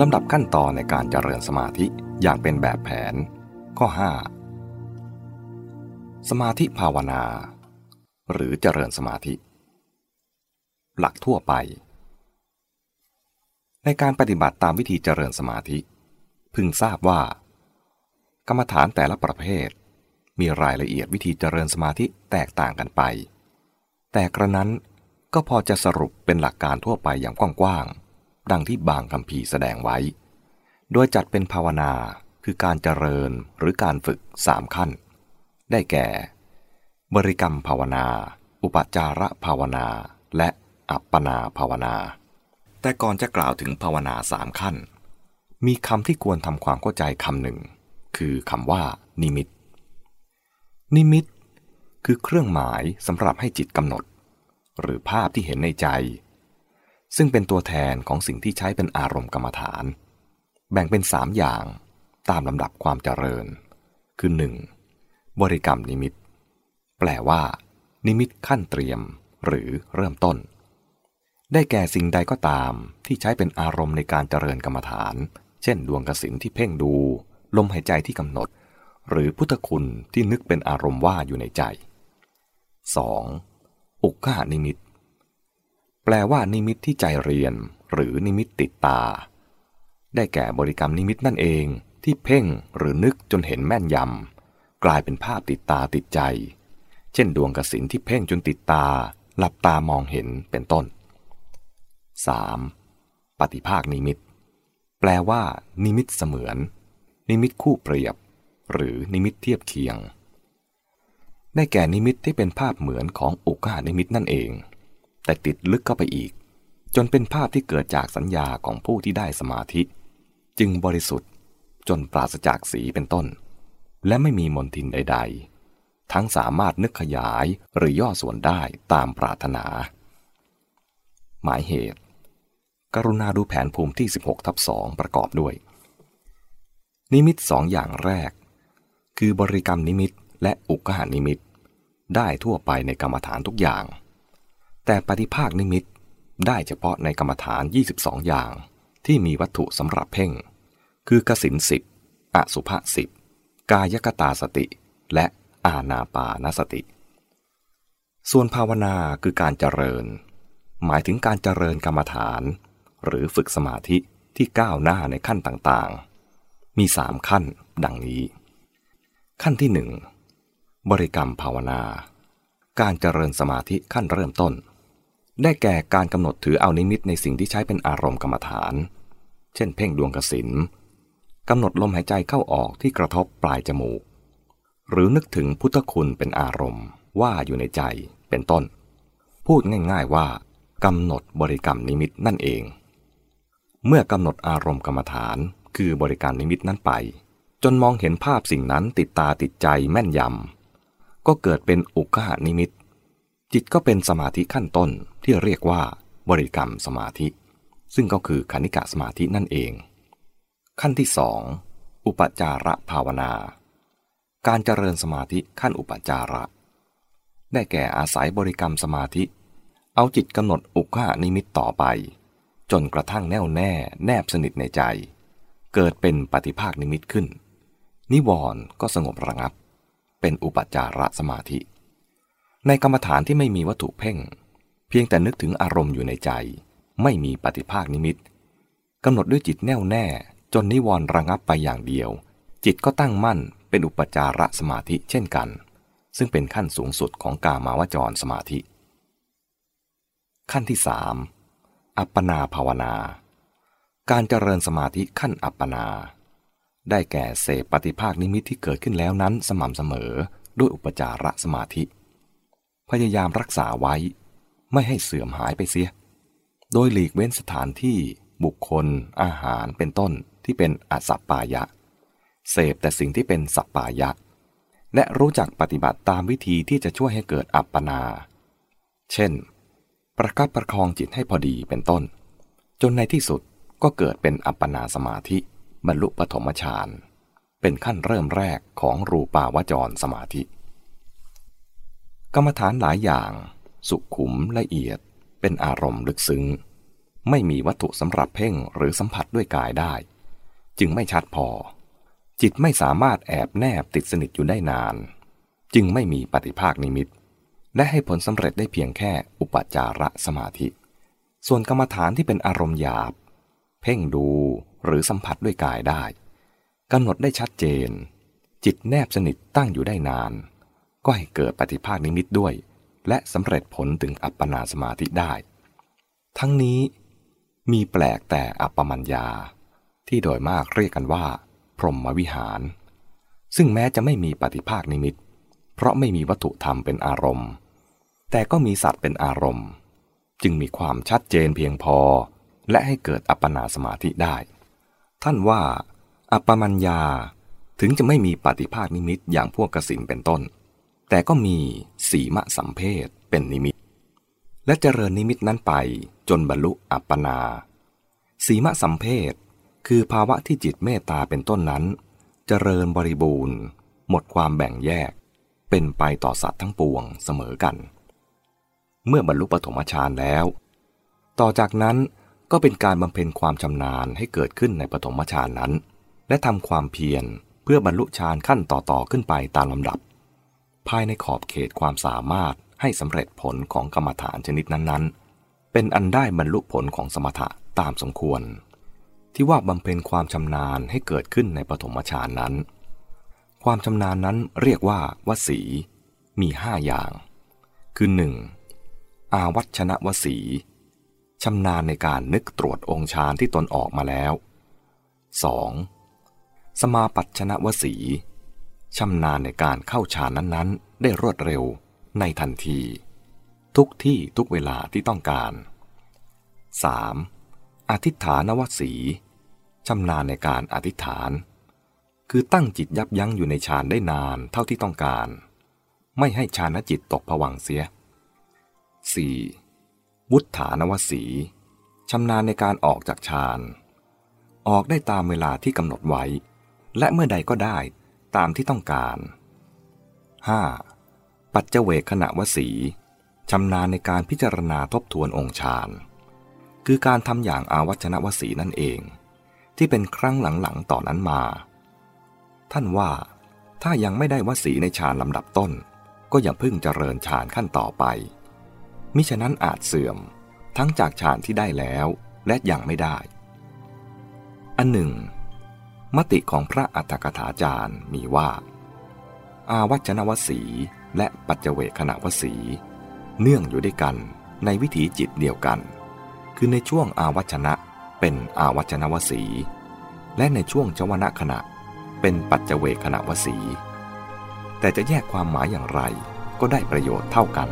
ลำดับขั้นตอนในการเจริญสมาธิอย่างเป็นแบบแผน ข้อ 5 สมาธิภาวนา หรือเจริญสมาธิ หลักทั่วไป ในการปฏิบัติตามวิธีเจริญสมาธิ พึงทราบว่า กรรมฐานแต่ละประเภท มีรายละเอียดวิธีเจริญสมาธิแตกต่างกันไป แต่กระนั้นก็พอจะสรุปเป็นหลักการทั่วไปอย่างกว้างๆ ดังที่บางคำพีแสดงไว้ โดยจัดเป็นภาวนาคือการเจริญหรือการฝึกสามขั้น ได้แก่ บริกรรมภาวนา อุปจาระภาวนา และอัปปนาภาวนา แต่ก่อนจะกล่าวถึงภาวนาสามขั้น มีคำที่ควรทำความเข้าใจคำหนึ่ง คือคำว่า นิมิต นิมิต คือเครื่องหมายสำหรับให้จิตกำหนด หรือภาพที่เห็นในใจ ซึ่งเป็นตัวแทนของสิ่งที่ใช้เป็นอารมณ์กรรมฐาน แบ่งเป็นสามอย่างตามลำดับความเจริญ คือ 1. บริกรรมนิมิต แปลว่า นิมิตขั้นเตรียม หรือเริ่มต้น ได้แก่สิ่งใดก็ตามที่ใช้เป็นอารมณ์ในการเจริญกรรมฐาน เช่น ดวงกสินที่เพ่งดู ลมหายใจที่กำหนด หรือพุทธคุณที่นึกเป็นอารมณ์ว่าอยู่ในใจ 2. อุคคหนิมิต แปลว่านิมิตที่ใจเรียน หรือนิมิตติดตา ได้แก่บริกรรมนิมิตนั่นเองที่เพ่งหรือนึกจนเห็นแม่นยำ กลายเป็นภาพติดตาติดใจ เช่นดวงกสิณที่เพ่งจนติดตา หลับตามองเห็นเป็นต้น 3. ปฏิภาคนิมิต แปลว่า นิมิตเสมือน นิมิตคู่เปรียบ หรือนิมิตเทียบเคียง ได้แก่นิมิตที่เป็นภาพเหมือนของอุคคหนิมิตนั่นเอง แต่ติดลึกเข้าไปอีก จนเป็นภาพที่เกิดจากสัญญาของผู้ที่ได้สมาธิ จึงบริสุทธิ์จนปราศจากสีเป็นต้น และไม่มีมลทินใด ๆ ทั้งสามารถนึกขยายหรือย่อส่วนได้ตามปรารถนา หมายเหตุ กรุณาดูแผนภูมิที่ 16ทับสองประกอบด้วย นิมิตสองอย่างแรก คือบริกรรมนิมิตและอุกหานิมิต ได้ทั่วไปในกรรมฐานทุกอย่าง แต่ปฏิภาคนิมิตได้เฉพาะในกรรมฐาน 22 อย่างที่มีวัตถุสำหรับเพ่ง คือกสินสิบอสุภะสิบกายกตาสติ และอาณาปานสติ ส่วนภาวนาคือการเจริญ หมายถึงการเจริญกรรมฐาน หรือฝึกสมาธิที่ก้าวหน้าในขั้นต่างๆ มีสามขั้นดังนี้ ขั้นที่หนึ่งบริกรรมภาวนา การเจริญสมาธิขั้นเริ่มต้น ได้แก่การกำหนดถือเอานิมิตในสิ่งที่ใช้เป็นอารมณ์กรรมฐาน เช่นเพ่งดวงกสินกำหนดลมหายใจเข้าออกที่กระทบปลายจมูก หรือนึกถึงพุทธคุณเป็นอารมณ์ว่าอยู่ในใจเป็นต้น พูดง่ายๆว่ากำหนดบริกรรมนิมิตนั่นเอง เมื่อกำหนดอารมณ์กรรมฐาน คือบริการนิมิตนั้นไป จนมองเห็นภาพสิ่งนั้นติดตาติดใจแม่นยำก็เกิดเป็นอุกหานิมิต จิตก็เป็นสมาธิขั้นต้นที่เรียกว่าบริกรรมสมาธิ ซึ่งก็คือคณิกะสมาธินั่นเอง ขั้นที่สองอุปจารภาวนา การเจริญสมาธิขั้นอุปจาร ได้แก่อาศัยบริกรรมสมาธิ เอาจิตกำหนดอุคคหนิมิตต่อไป จนกระทั่งแน่วแน่แนบสนิทในใจ เกิดเป็นปฏิภาคนิมิตขึ้น นิวรณ์ก็สงบระงับ เป็นอุปจารสมาธิ ในกรรมฐานที่ไม่มีวัตถุเพ่ง เพียงแต่นึกถึงอารมณ์อยู่ในใจ ไม่มีปฏิภาคนิมิตกำหนดด้วยจิตแน่วแน่ จนนิวรณ์ระงับไปอย่างเดียว จิตก็ตั้งมั่นเป็นอุปจาระสมาธิเช่นกัน ซึ่งเป็นขั้นสูงสุดของกามาวจรสมาธิ ขั้นที่สามอัปปนาภาวนา การเจริญสมาธิขั้นอัปปนา ได้แก่เสพปฏิภาคนิมิตที่เกิดขึ้นแล้วนั้นสม่ำเสมอด้วยอุปจาระสมาธิ พยายามรักษาไว้ ไม่ให้เสื่อมหายไปเสีย โดยหลีกเว้นสถานที่บุคคล อาหารเป็นต้นที่เป็นอสัปปายะ เสพแต่สิ่งที่เป็นสัปปายะ และรู้จักปฏิบัติตามวิธีที่จะช่วยให้เกิดอัปปนา เช่น ประคับประคองจิตให้พอดีเป็นต้น จนในที่สุดก็เกิดเป็นอัปปนาสมาธิ บรรลุปฐมฌานเป็นขั้นเริ่มแรกของรูปาวจรสมาธิ กรรมฐานหลายอย่าง สุขุมละเอียด เป็นอารมณ์ลึกซึ้ง ไม่มีวัตถุสำหรับเพ่งหรือสัมผัสด้วยกายได้ จึงไม่ชัดพอ จิตไม่สามารถแอบแนบติดสนิทอยู่ได้นาน จึงไม่มีปฏิภาคนิมิต และให้ผลสำเร็จได้เพียงแค่อุปจาระสมาธิ ส่วนกรรมฐานที่เป็นอารมณ์หยาบ เพ่งดูหรือสัมผัสด้วยกายได้กำหนดได้ชัดเจน จิตแนบสนิทตั้งอยู่ได้นาน ก็ให้เกิดปฏิภาคนิมิตด้วย และสำเร็จผลถึงอัปปนาสมาธิได้ ทั้งนี้มีแปลกแต่อัปปมัญญา ที่โดยมากเรียกกันว่า พรหมวิหาร ซึ่งแม้จะไม่มีปฏิภาคนิมิต เพราะไม่มีวัตถุธรรมเป็นอารมณ์ แต่ก็มีสัตว์เป็นอารมณ์ จึงมีความชัดเจนเพียงพอ และให้เกิดอัปปนาสมาธิได้ ท่านว่า อัปปมัญญาถึงจะไม่มีปฏิภาคนิมิตอย่างพวกกสินเป็นต้น แต่ก็มีสีมะสัมเพศเป็นนิมิต และเจริญนิมิตนั้นไปจนบรรลุอัปปนา สีมะสัมเพศคือภาวะที่จิตเมตตาเป็นต้นนั้น เจริญบริบูรณ์ หมดความแบ่งแยก เป็นไปต่อสัตว์ทั้งปวงเสมอกัน เมื่อบรรลุปฐมฌานแล้ว ต่อจากนั้นก็เป็นการบำเพ็ญความชำนาญให้เกิดขึ้นในปฐมฌานนั้น และทำความเพียรเพื่อบรรลุฌานขั้นต่อๆขึ้นไปตามลำดับ ภายในขอบเขตความสามารถให้สำเร็จผลของกรรมฐานชนิดนั้นๆ เป็นอันได้บรรลุผลของสมถะตามสมควร ที่ว่าบำเพ็ญความชำนาญให้เกิดขึ้นในปฐมฌานนั้น ความชำนาญนั้นเรียกว่าวสี มีห้าอย่าง คือ 1. อาวัชนะวสีชำนาญในการนึกตรวจองค์ฌานที่ตนออกมาแล้ว 2. สมาปัชนะวสี ชำนาญในการเข้าฌานนั้นๆ ได้รวดเร็วในทันที ทุกที่ทุกเวลาที่ต้องการ 3. อธิษฐานวสีชำนาญในการอธิษฐาน คือตั้งจิตยับยั้งอยู่ในฌานได้นานเท่าที่ต้องการ ไม่ให้ฌานจิตตกผวังเสีย 4. วุฒานวสีชำนาญในการออกจากฌาน ออกได้ตามเวลาที่กำหนดไว้ และเมื่อใดก็ได้ ตามที่ต้องการ 5. ปัจเจเวขณะวสีชำนาญในการพิจารณาทบทวนองค์ฌานคือการทำอย่างอาวัชนะวสีนั่นเอง ที่เป็นครั้งหลังๆต่อนนั้นมา ท่านว่า ถ้ายังไม่ได้วสีในฌานลำดับต้น ก็อย่าพึ่งเจริญฌานขั้นต่อไป มิฉะนั้นอาจเสื่อม ทั้งจากฌานที่ได้แล้วและยังไม่ได้ อันหนึ่ง มติของพระอัฏฐกถาจารย์มีว่า อาวัจนวสีและปัจเจเวขณะวสี เนื่องอยู่ด้วยกันในวิถีจิตเดียวกัน คือในช่วงอาวัชนะเป็นอาวัจนวสี และในช่วงชวนะขณะ เป็นปัจเจเวขณะวสี แต่จะแยกความหมายอย่างไรก็ได้ประโยชน์เท่ากัน